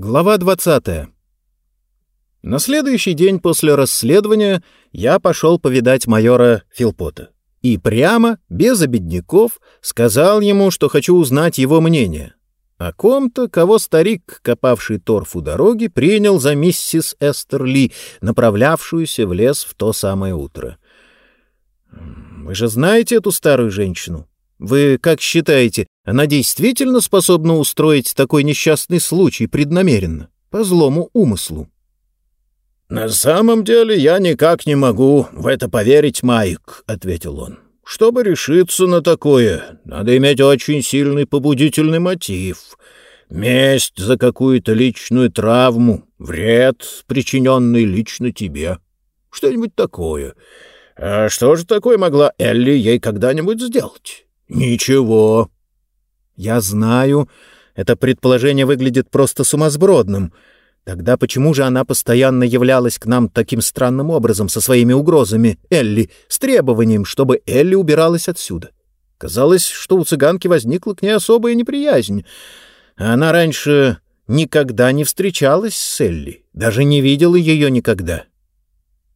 Глава 20. На следующий день после расследования я пошел повидать майора Филпота. И прямо, без обедняков, сказал ему, что хочу узнать его мнение. О ком-то, кого старик, копавший торф у дороги, принял за миссис Эстер Ли, направлявшуюся в лес в то самое утро. «Вы же знаете эту старую женщину? Вы как считаете, она действительно способна устроить такой несчастный случай преднамеренно, по злому умыслу? «На самом деле я никак не могу в это поверить, Майк», — ответил он. «Чтобы решиться на такое, надо иметь очень сильный побудительный мотив. Месть за какую-то личную травму, вред, причиненный лично тебе. Что-нибудь такое. А что же такое могла Элли ей когда-нибудь сделать?» «Ничего». «Я знаю. Это предположение выглядит просто сумасбродным. Тогда почему же она постоянно являлась к нам таким странным образом со своими угрозами, Элли, с требованием, чтобы Элли убиралась отсюда? Казалось, что у цыганки возникла к ней особая неприязнь. Она раньше никогда не встречалась с Элли, даже не видела ее никогда.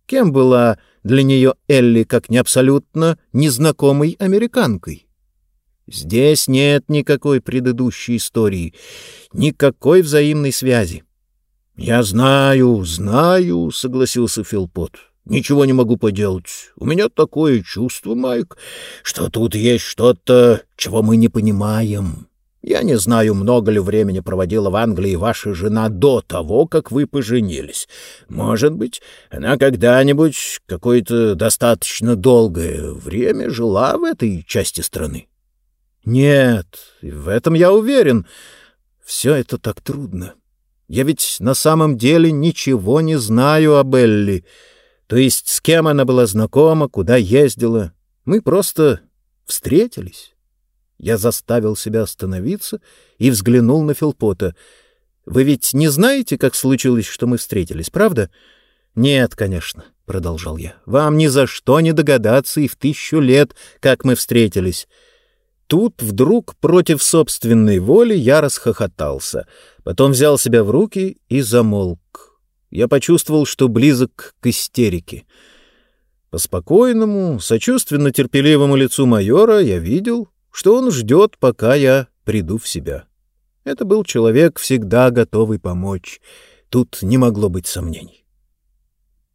Кем была для нее Элли, как не абсолютно незнакомой американкой? Здесь нет никакой предыдущей истории, никакой взаимной связи. — Я знаю, знаю, — согласился Филпот. — Ничего не могу поделать. У меня такое чувство, Майк, что тут есть что-то, чего мы не понимаем. Я не знаю, много ли времени проводила в Англии ваша жена до того, как вы поженились. Может быть, она когда-нибудь какое-то достаточно долгое время жила в этой части страны. Нет, в этом я уверен. Все это так трудно. Я ведь на самом деле ничего не знаю об Элли. То есть с кем она была знакома, куда ездила. Мы просто встретились. Я заставил себя остановиться и взглянул на Филпота. «Вы ведь не знаете, как случилось, что мы встретились, правда?» «Нет, конечно», — продолжал я. «Вам ни за что не догадаться и в тысячу лет, как мы встретились». Тут вдруг против собственной воли я расхохотался, потом взял себя в руки и замолк. Я почувствовал, что близок к истерике. По спокойному, сочувственно-терпеливому лицу майора я видел, что он ждет, пока я приду в себя. Это был человек, всегда готовый помочь. Тут не могло быть сомнений.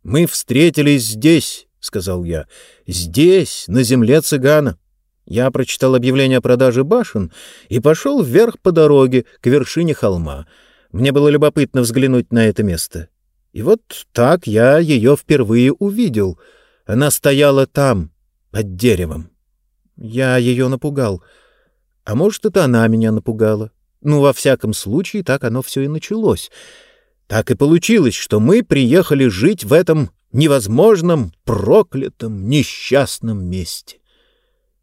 «Мы встретились здесь», — сказал я, — «здесь, на земле цыгана». Я прочитал объявление о продаже башен и пошел вверх по дороге к вершине холма. Мне было любопытно взглянуть на это место. И вот так я ее впервые увидел. Она стояла там, под деревом. Я ее напугал. А может, это она меня напугала. Ну, во всяком случае, так оно все и началось. Так и получилось, что мы приехали жить в этом невозможном, проклятом, несчастном месте.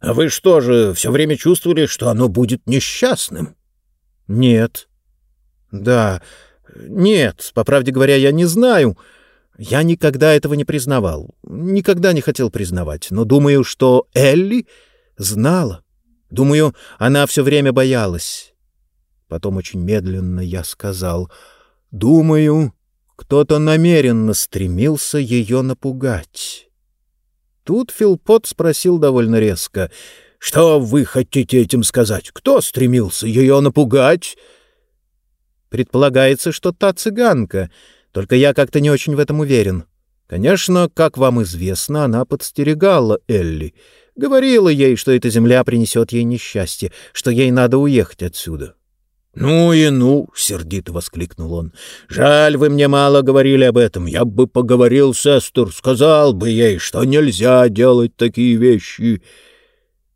А вы что же, все время чувствовали, что оно будет несчастным? Нет. Да. Нет, по правде говоря, я не знаю. Я никогда этого не признавал. Никогда не хотел признавать. Но думаю, что Элли знала. Думаю, она все время боялась. Потом очень медленно я сказал, «Думаю, кто-то намеренно стремился ее напугать». Тут Филпот спросил довольно резко. «Что вы хотите этим сказать? Кто стремился ее напугать?» «Предполагается, что та цыганка, только я как-то не очень в этом уверен. Конечно, как вам известно, она подстерегала Элли, говорила ей, что эта земля принесет ей несчастье, что ей надо уехать отсюда. «Ну и ну!» — сердито воскликнул он. «Жаль, вы мне мало говорили об этом. Я бы поговорил с Эстер, сказал бы ей, что нельзя делать такие вещи».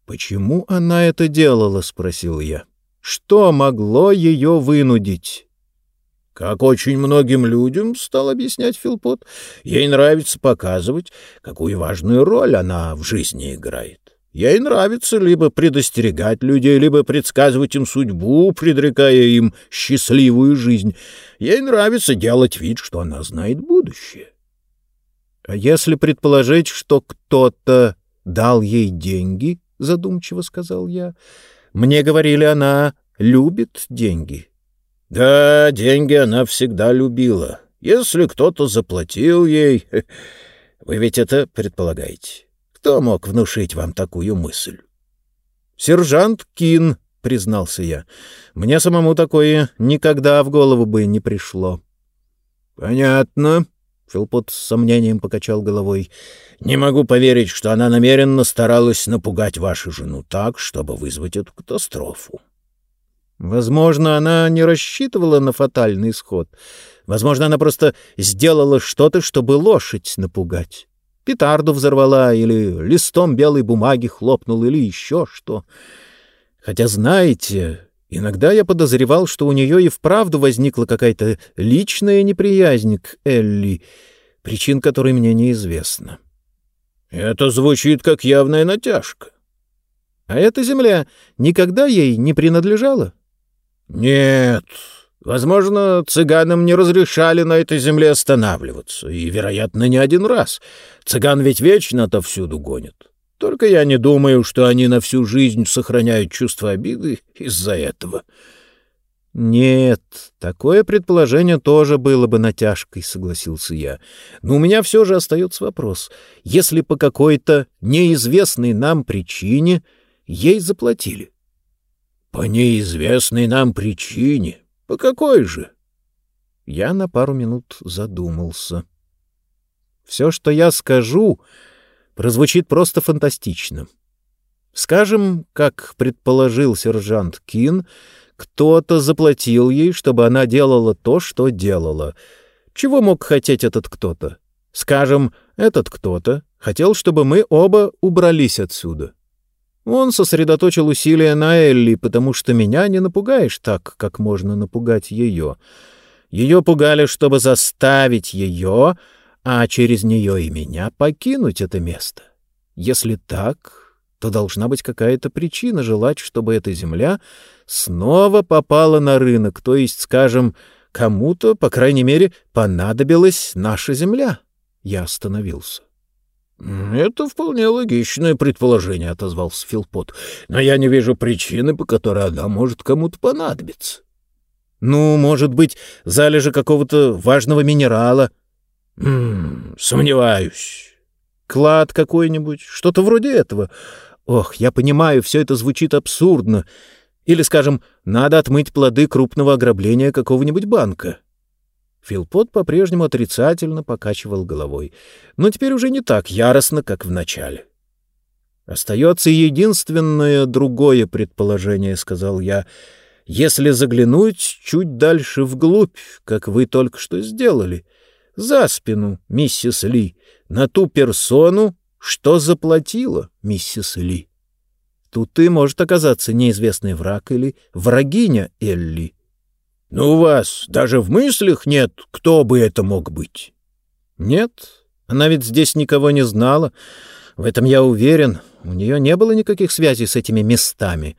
«Почему она это делала?» — спросил я. «Что могло ее вынудить?» Как очень многим людям, — стал объяснять Филпот, — ей нравится показывать, какую важную роль она в жизни играет. Ей нравится либо предостерегать людей, либо предсказывать им судьбу, предрекая им счастливую жизнь. Ей нравится делать вид, что она знает будущее. А если предположить, что кто-то дал ей деньги, — задумчиво сказал я, — мне говорили, она любит деньги. Да, деньги она всегда любила. Если кто-то заплатил ей... Вы ведь это предполагаете. Кто мог внушить вам такую мысль? Сержант Кин, признался я. Мне самому такое никогда в голову бы не пришло. Понятно. Филпот с сомнением покачал головой. «Не могу поверить, что она намеренно старалась напугать вашу жену так, чтобы вызвать эту катастрофу». Возможно, она не рассчитывала на фатальный исход. Возможно, она просто сделала что-то, чтобы лошадь напугать. Петарду взорвала или листом белой бумаги хлопнула или еще что. Хотя, знаете, иногда я подозревал, что у нее и вправду возникла какая-то личная неприязнь к Элли, причин которой мне неизвестна. Это звучит как явная натяжка. А эта земля никогда ей не принадлежала? Нет, возможно, цыганам не разрешали на этой земле останавливаться, и, вероятно, не один раз. Цыган ведь вечно отовсюду гонят. Только я не думаю, что они на всю жизнь сохраняют чувство обиды из-за этого. Нет, такое предположение тоже было бы натяжкой, согласился я. Но у меня все же остается вопрос. Если по какой-то неизвестной нам причине ей заплатили, по неизвестной нам причине. По какой же? Я на пару минут задумался. Все, что я скажу, прозвучит просто фантастично. Скажем, как предположил сержант Кин, кто-то заплатил ей, чтобы она делала то, что делала. Чего мог хотеть этот кто-то? Скажем, этот кто-то хотел, чтобы мы оба убрались отсюда. Он сосредоточил усилия на Элли, потому что меня не напугаешь так, как можно напугать ее. Ее пугали, чтобы заставить ее, а через нее и меня покинуть это место. Если так, то должна быть какая-то причина желать, чтобы эта земля снова попала на рынок, то есть, скажем, кому-то, по крайней мере, понадобилась наша земля. Я остановился. «Это вполне логичное предположение», — отозвался Филпот. «Но я не вижу причины, по которой она может кому-то понадобиться». «Ну, может быть, залежи какого-то важного минерала». «М -м, «Сомневаюсь». «Клад какой-нибудь, что-то вроде этого. Ох, я понимаю, все это звучит абсурдно. Или, скажем, надо отмыть плоды крупного ограбления какого-нибудь банка». Филпот по-прежнему отрицательно покачивал головой, но теперь уже не так яростно, как в начале. «Остается единственное другое предположение», — сказал я. «Если заглянуть чуть дальше вглубь, как вы только что сделали, за спину, миссис Ли, на ту персону, что заплатила миссис Ли. Тут и может оказаться неизвестный враг или врагиня Элли». Но у вас даже в мыслях нет, кто бы это мог быть. Нет, она ведь здесь никого не знала. В этом я уверен. У нее не было никаких связей с этими местами.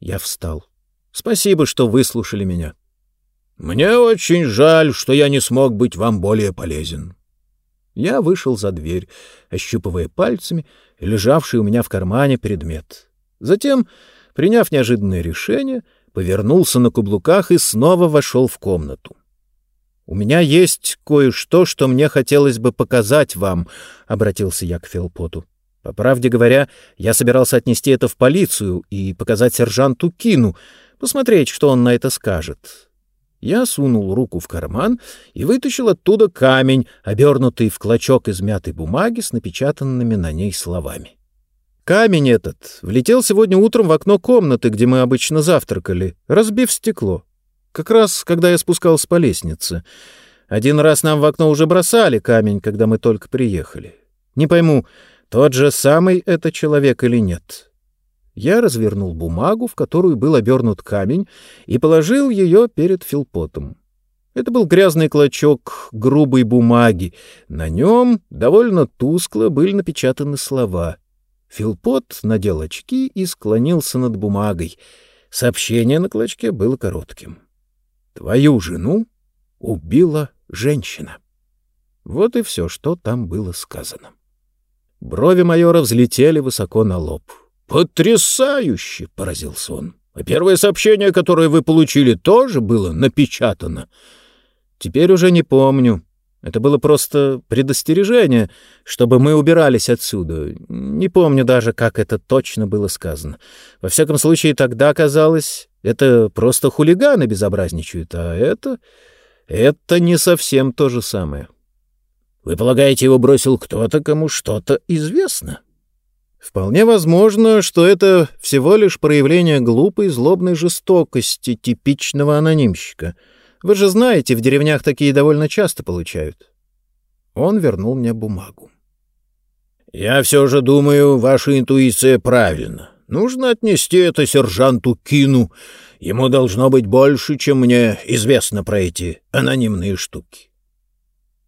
Я встал. Спасибо, что выслушали меня. Мне очень жаль, что я не смог быть вам более полезен. Я вышел за дверь, ощупывая пальцами лежавший у меня в кармане предмет. Затем, приняв неожиданное решение, — повернулся на каблуках и снова вошел в комнату. «У меня есть кое-что, что мне хотелось бы показать вам», — обратился я к Филпоту. «По правде говоря, я собирался отнести это в полицию и показать сержанту Кину, посмотреть, что он на это скажет». Я сунул руку в карман и вытащил оттуда камень, обернутый в клочок измятой бумаги с напечатанными на ней словами. Камень этот влетел сегодня утром в окно комнаты, где мы обычно завтракали, разбив стекло. Как раз, когда я спускался по лестнице. Один раз нам в окно уже бросали камень, когда мы только приехали. Не пойму, тот же самый это человек или нет. Я развернул бумагу, в которую был обернут камень, и положил ее перед Филпотом. Это был грязный клочок грубой бумаги. На нем довольно тускло были напечатаны слова — Филпот надел очки и склонился над бумагой. Сообщение на клочке было коротким. «Твою жену убила женщина». Вот и все, что там было сказано. Брови майора взлетели высоко на лоб. «Потрясающе!» — поразился он. А первое сообщение, которое вы получили, тоже было напечатано. Теперь уже не помню. Это было просто предостережение, чтобы мы убирались отсюда. Не помню даже, как это точно было сказано. Во всяком случае, тогда казалось, это просто хулиганы безобразничают, а это... это не совсем то же самое. Вы полагаете, его бросил кто-то, кому что-то известно? Вполне возможно, что это всего лишь проявление глупой злобной жестокости типичного анонимщика. Вы же знаете, в деревнях такие довольно часто получают. Он вернул мне бумагу. «Я все же думаю, ваша интуиция правильна. Нужно отнести это сержанту Кину. Ему должно быть больше, чем мне известно про эти анонимные штуки.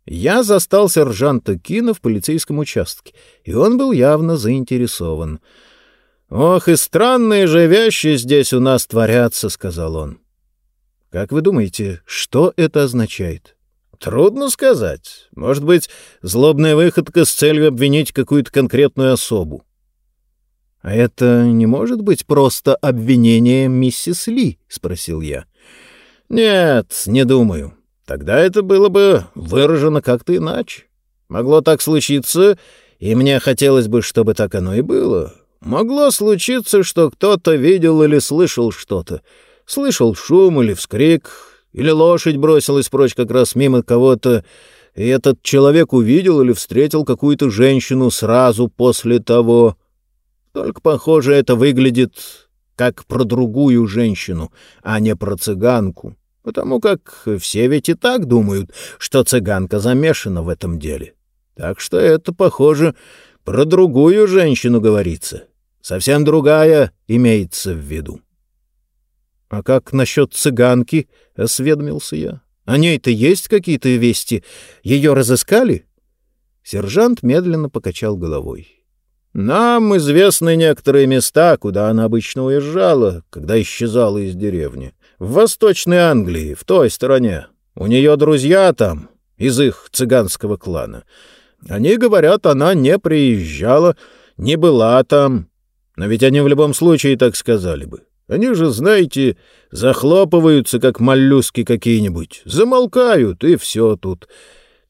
Я застал сержанта Кина в полицейском участке, и он был явно заинтересован. «Ох, и странные же вещи здесь у нас творятся», — сказал он. «Как вы думаете, что это означает?» «Трудно сказать. Может быть, злобная выходка с целью обвинить какую-то конкретную особу». «А это не может быть просто обвинение миссис Ли?» — спросил я. «Нет, не думаю. Тогда это было бы выражено как-то иначе. Могло так случиться, и мне хотелось бы, чтобы так оно и было. Могло случиться, что кто-то видел или слышал что-то. Слышал шум или вскрик, или лошадь бросилась прочь как раз мимо кого-то, и этот человек увидел или встретил какую-то женщину сразу после того. Только, похоже, это выглядит как про другую женщину, а не про цыганку потому как все ведь и так думают, что цыганка замешана в этом деле. Так что это, похоже, про другую женщину говорится. Совсем другая имеется в виду. — А как насчет цыганки? — осведомился я. — О ней-то есть какие-то вести? Ее разыскали? Сержант медленно покачал головой. — Нам известны некоторые места, куда она обычно уезжала, когда исчезала из деревни в Восточной Англии, в той стороне. У нее друзья там, из их цыганского клана. Они говорят, она не приезжала, не была там. Но ведь они в любом случае так сказали бы. Они же, знаете, захлопываются, как моллюски какие-нибудь, замолкают, и все тут.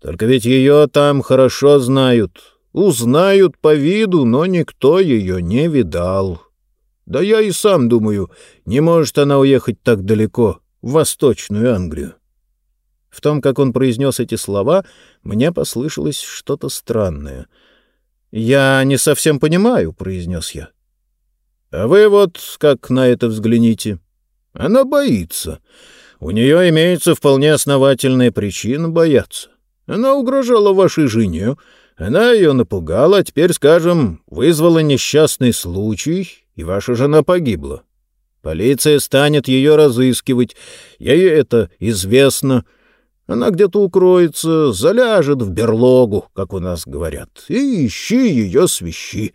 Только ведь ее там хорошо знают, узнают по виду, но никто ее не видал». Да я и сам думаю, не может она уехать так далеко, в Восточную Англию. В том, как он произнес эти слова, мне послышалось что-то странное. «Я не совсем понимаю», — произнес я. «А вы вот как на это взгляните. Она боится. У нее имеется вполне основательная причина бояться. Она угрожала вашей жене, она ее напугала, а теперь, скажем, вызвала несчастный случай, и ваша жена погибла. Полиция станет ее разыскивать, ей это известно. Она где-то укроется, заляжет в берлогу, как у нас говорят, и ищи ее свищи.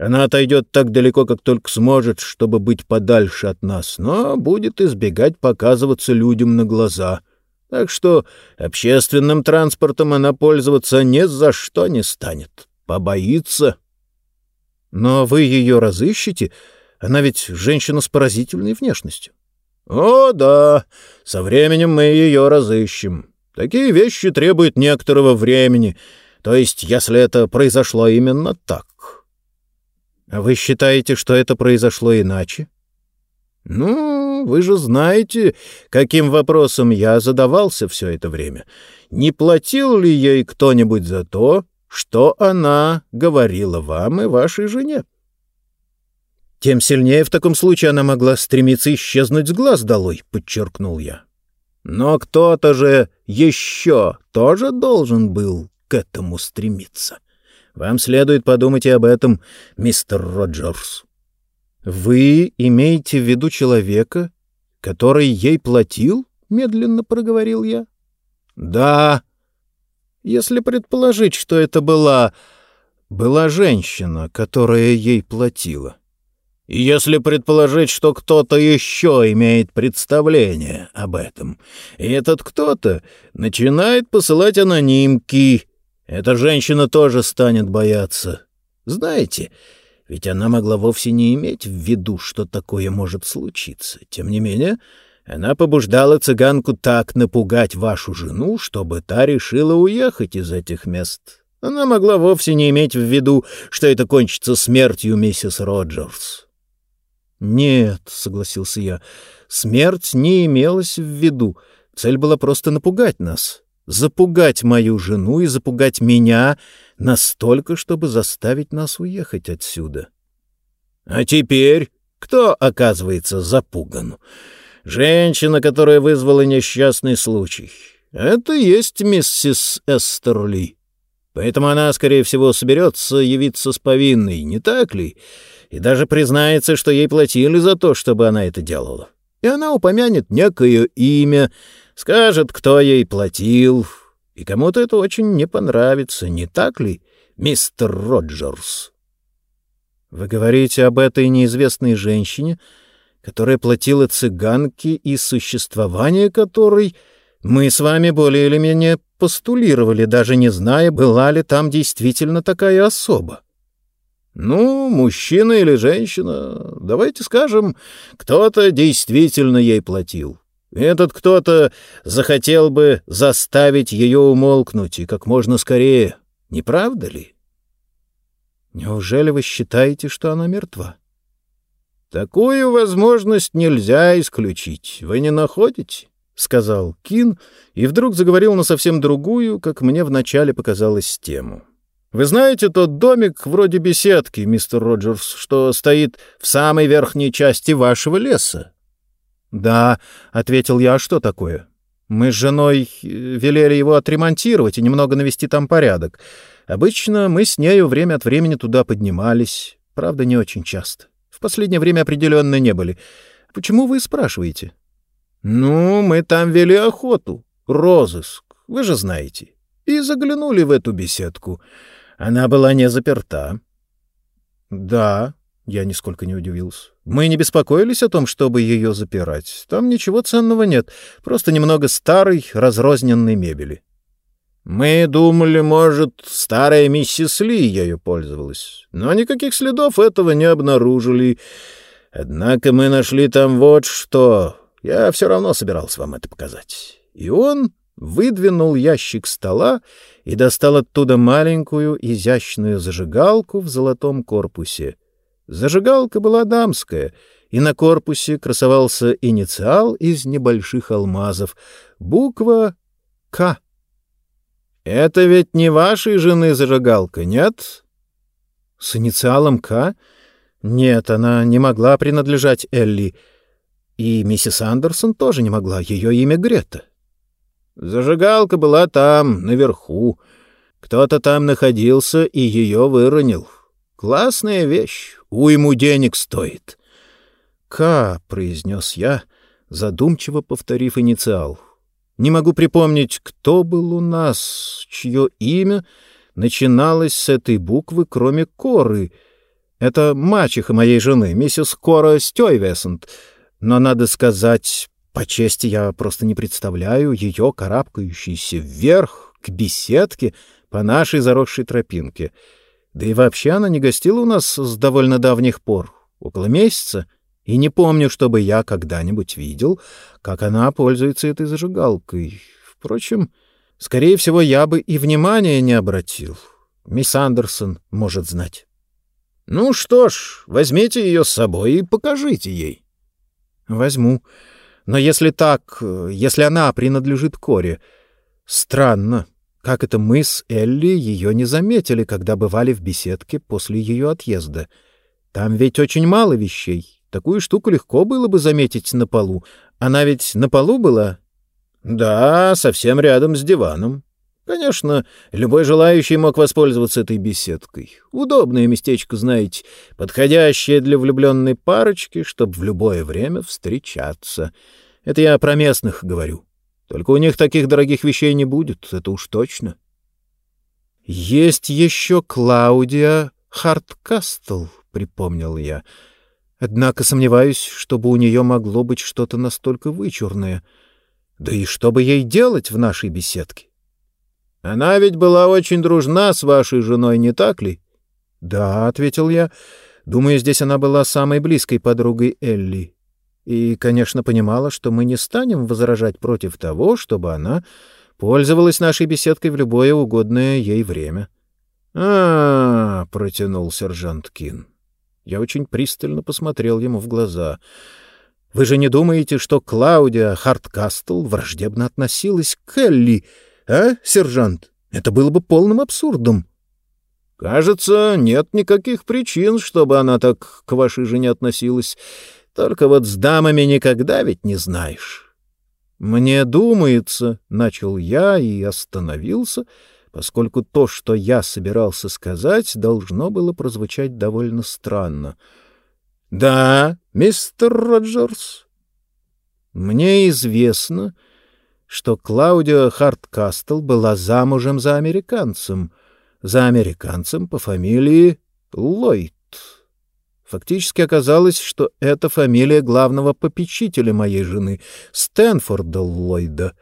Она отойдет так далеко, как только сможет, чтобы быть подальше от нас, но будет избегать показываться людям на глаза. Так что общественным транспортом она пользоваться ни за что не станет. Побоится. Но вы ее разыщете? Она ведь женщина с поразительной внешностью. О, да, со временем мы ее разыщем. Такие вещи требуют некоторого времени, то есть если это произошло именно так. А вы считаете, что это произошло иначе? Ну, вы же знаете, каким вопросом я задавался все это время. Не платил ли ей кто-нибудь за то, что она говорила вам и вашей жене. Тем сильнее в таком случае она могла стремиться исчезнуть с глаз долой, — подчеркнул я. Но кто-то же еще тоже должен был к этому стремиться. Вам следует подумать и об этом, мистер Роджерс. Вы имеете в виду человека, который ей платил? — медленно проговорил я. — Да, если предположить, что это была... была женщина, которая ей платила. И если предположить, что кто-то еще имеет представление об этом, и этот кто-то начинает посылать анонимки, эта женщина тоже станет бояться. Знаете, Ведь она могла вовсе не иметь в виду, что такое может случиться. Тем не менее, она побуждала цыганку так напугать вашу жену, чтобы та решила уехать из этих мест. Она могла вовсе не иметь в виду, что это кончится смертью миссис Роджерс. «Нет», — согласился я, — «смерть не имелась в виду. Цель была просто напугать нас, запугать мою жену и запугать меня настолько, чтобы заставить нас уехать отсюда». «А теперь кто, оказывается, запуган?» «Женщина, которая вызвала несчастный случай. Это есть миссис Эстерли. Поэтому она, скорее всего, соберется явиться с повинной, не так ли?» и даже признается, что ей платили за то, чтобы она это делала. И она упомянет некое имя, скажет, кто ей платил, и кому-то это очень не понравится, не так ли, мистер Роджерс? Вы говорите об этой неизвестной женщине, которая платила цыганке и существование которой мы с вами более или менее постулировали, даже не зная, была ли там действительно такая особа. Ну, мужчина или женщина, давайте скажем, кто-то действительно ей платил. Этот кто-то захотел бы заставить ее умолкнуть и как можно скорее, не правда ли? Неужели вы считаете, что она мертва? Такую возможность нельзя исключить. Вы не находите? — сказал Кин, и вдруг заговорил на совсем другую, как мне вначале показалось, тему. — вы знаете тот домик вроде беседки, мистер Роджерс, что стоит в самой верхней части вашего леса? — Да, — ответил я, — а что такое? Мы с женой э, велели его отремонтировать и немного навести там порядок. Обычно мы с нею время от времени туда поднимались, правда, не очень часто. В последнее время определенно не были. Почему вы спрашиваете? — Ну, мы там вели охоту, розыск, вы же знаете, и заглянули в эту беседку. Она была не заперта. Да, я нисколько не удивился. Мы не беспокоились о том, чтобы ее запирать. Там ничего ценного нет, просто немного старой, разрозненной мебели. Мы думали, может, старая миссис Ли ею пользовалась, но никаких следов этого не обнаружили. Однако мы нашли там вот что. Я все равно собирался вам это показать. И он выдвинул ящик стола и достал оттуда маленькую изящную зажигалку в золотом корпусе. Зажигалка была дамская, и на корпусе красовался инициал из небольших алмазов, буква «К». «Это ведь не вашей жены зажигалка, нет?» «С инициалом «К»?» «Нет, она не могла принадлежать Элли. И миссис Андерсон тоже не могла, ее имя Грета». Зажигалка была там, наверху. Кто-то там находился и ее выронил. Классная вещь, уйму денег стоит. «К», — произнес я, задумчиво повторив инициал. «Не могу припомнить, кто был у нас, чье имя начиналось с этой буквы, кроме Коры. Это мачеха моей жены, миссис Кора Стёйвесент. Но, надо сказать, по чести я просто не представляю ее карабкающейся вверх к беседке по нашей заросшей тропинке. Да и вообще она не гостила у нас с довольно давних пор, около месяца, и не помню, чтобы я когда-нибудь видел, как она пользуется этой зажигалкой. Впрочем, скорее всего, я бы и внимания не обратил. Мисс Андерсон может знать. — Ну что ж, возьмите ее с собой и покажите ей. — Возьму. Но если так, если она принадлежит Коре, странно, как это мы с Элли ее не заметили, когда бывали в беседке после ее отъезда. Там ведь очень мало вещей. Такую штуку легко было бы заметить на полу. Она ведь на полу была? Да, совсем рядом с диваном. Конечно, любой желающий мог воспользоваться этой беседкой. Удобное местечко, знаете, подходящее для влюбленной парочки, чтобы в любое время встречаться. Это я про местных говорю. Только у них таких дорогих вещей не будет, это уж точно. Есть еще Клаудия Харткастл, припомнил я. Однако сомневаюсь, чтобы у нее могло быть что-то настолько вычурное. Да и что бы ей делать в нашей беседке? Она ведь была очень дружна с вашей женой, не так ли? — Да, — ответил я. Думаю, здесь она была самой близкой подругой Элли. И, конечно, понимала, что мы не станем возражать против того, чтобы она пользовалась нашей беседкой в любое угодное ей время. а, -а, протянул сержант Кин. Я очень пристально посмотрел ему в глаза. «Вы же не думаете, что Клаудия Харткастл враждебно относилась к Элли, а, сержант? Это было бы полным абсурдом». «Кажется, нет никаких причин, чтобы она так к вашей жене относилась. Только вот с дамами никогда ведь не знаешь». «Мне думается», — начал я и остановился, поскольку то, что я собирался сказать, должно было прозвучать довольно странно. «Да, мистер Роджерс?» «Мне известно, что Клаудио Харткастл была замужем за американцем, за американцем по фамилии Ллойд. Фактически оказалось, что это фамилия главного попечителя моей жены, Стэнфорда Ллойда.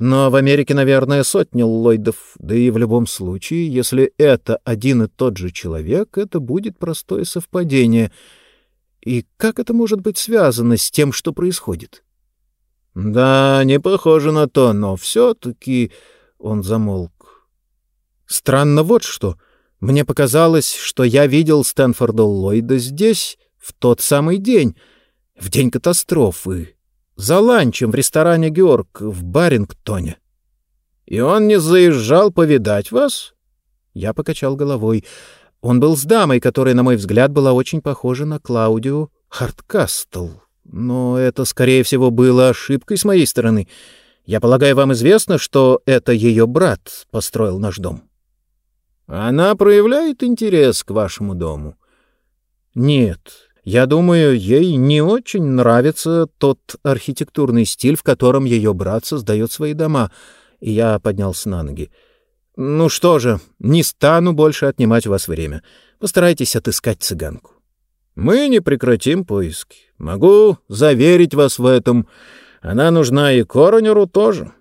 Но в Америке, наверное, сотни Ллойдов, да и в любом случае, если это один и тот же человек, это будет простое совпадение. И как это может быть связано с тем, что происходит? — Да, не похоже на то, но все-таки... Он замолк. Странно вот что — мне показалось, что я видел Стэнфорда Ллойда здесь в тот самый день, в день катастрофы, за ланчем в ресторане «Георг» в Барингтоне. И он не заезжал повидать вас? Я покачал головой. Он был с дамой, которая, на мой взгляд, была очень похожа на Клаудию Харткастл. Но это, скорее всего, было ошибкой с моей стороны. Я полагаю, вам известно, что это ее брат построил наш дом. Она проявляет интерес к вашему дому? Нет. Я думаю, ей не очень нравится тот архитектурный стиль, в котором ее брат создает свои дома. И я поднялся на ноги. Ну что же, не стану больше отнимать у вас время. Постарайтесь отыскать цыганку. Мы не прекратим поиски. Могу заверить вас в этом. Она нужна и коронеру тоже.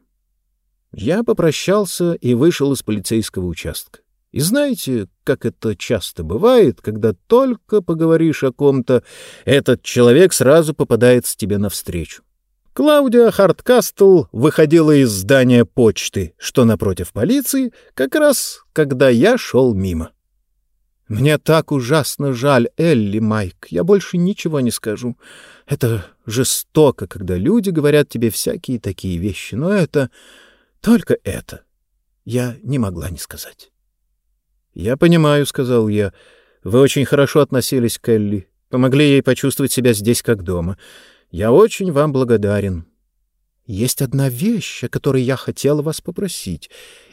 Я попрощался и вышел из полицейского участка. И знаете, как это часто бывает, когда только поговоришь о ком-то, этот человек сразу попадается тебе навстречу. Клаудия Харткастл выходила из здания почты, что напротив полиции, как раз когда я шел мимо. Мне так ужасно жаль Элли, Майк, я больше ничего не скажу. Это жестоко, когда люди говорят тебе всякие такие вещи, но это... только это я не могла не сказать. «Я понимаю», — сказал я. «Вы очень хорошо относились к Элли, помогли ей почувствовать себя здесь как дома. Я очень вам благодарен». «Есть одна вещь, о которой я хотела вас попросить,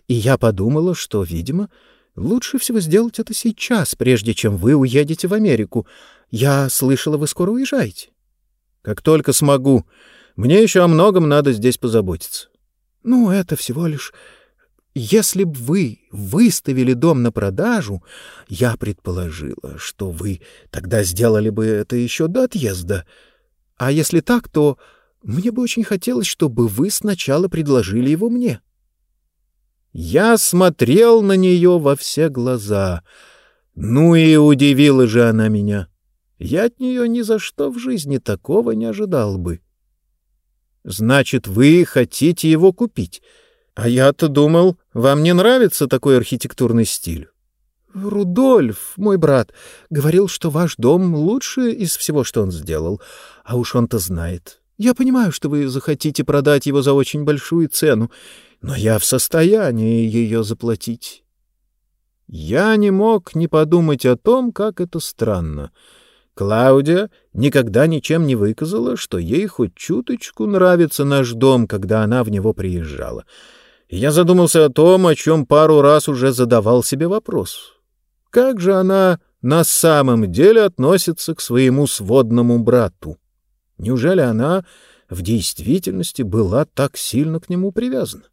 и я подумала, что, видимо, лучше всего сделать это сейчас, прежде чем вы уедете в Америку. Я слышала, вы скоро уезжаете». «Как только смогу. Мне еще о многом надо здесь позаботиться». «Ну, это всего лишь если б вы выставили дом на продажу, я предположила, что вы тогда сделали бы это еще до отъезда. А если так, то мне бы очень хотелось, чтобы вы сначала предложили его мне. Я смотрел на нее во все глаза. Ну и удивила же она меня. Я от нее ни за что в жизни такого не ожидал бы. — Значит, вы хотите его купить? — а я-то думал, вам не нравится такой архитектурный стиль. Рудольф, мой брат, говорил, что ваш дом лучше из всего, что он сделал. А уж он-то знает. Я понимаю, что вы захотите продать его за очень большую цену, но я в состоянии ее заплатить. Я не мог не подумать о том, как это странно. Клаудия никогда ничем не выказала, что ей хоть чуточку нравится наш дом, когда она в него приезжала я задумался о том, о чем пару раз уже задавал себе вопрос. Как же она на самом деле относится к своему сводному брату? Неужели она в действительности была так сильно к нему привязана?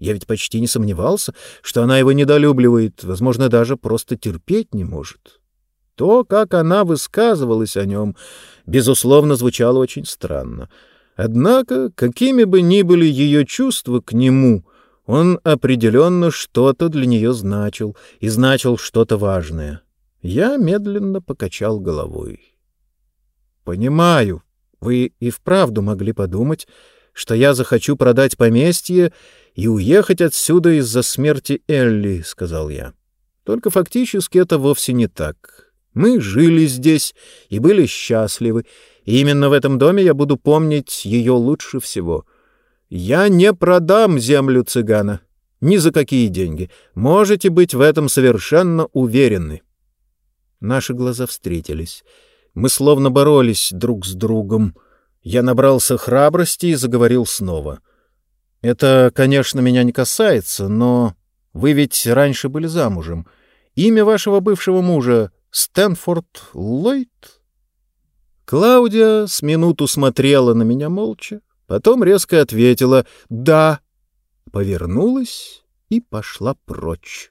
Я ведь почти не сомневался, что она его недолюбливает, возможно, даже просто терпеть не может. То, как она высказывалась о нем, безусловно, звучало очень странно. Однако, какими бы ни были ее чувства к нему — он определенно что-то для нее значил, и значил что-то важное. Я медленно покачал головой. «Понимаю, вы и вправду могли подумать, что я захочу продать поместье и уехать отсюда из-за смерти Элли», — сказал я. «Только фактически это вовсе не так. Мы жили здесь и были счастливы, и именно в этом доме я буду помнить ее лучше всего. Я не продам землю цыгана. Ни за какие деньги. Можете быть в этом совершенно уверены». Наши глаза встретились. Мы словно боролись друг с другом. Я набрался храбрости и заговорил снова. «Это, конечно, меня не касается, но вы ведь раньше были замужем. Имя вашего бывшего мужа — Стэнфорд Ллойд?» Клаудия с минуту смотрела на меня молча, потом резко ответила «да», повернулась и пошла прочь.